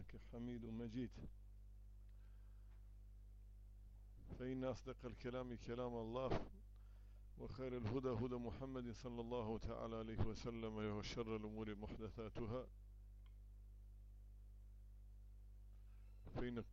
إنك حميد مجيد. فإن أصدق الكلام كلام الله وخير الهدى هدى محمد صلى الله تعالى عليه وسلم وشر الأمور محدثاتها. فإن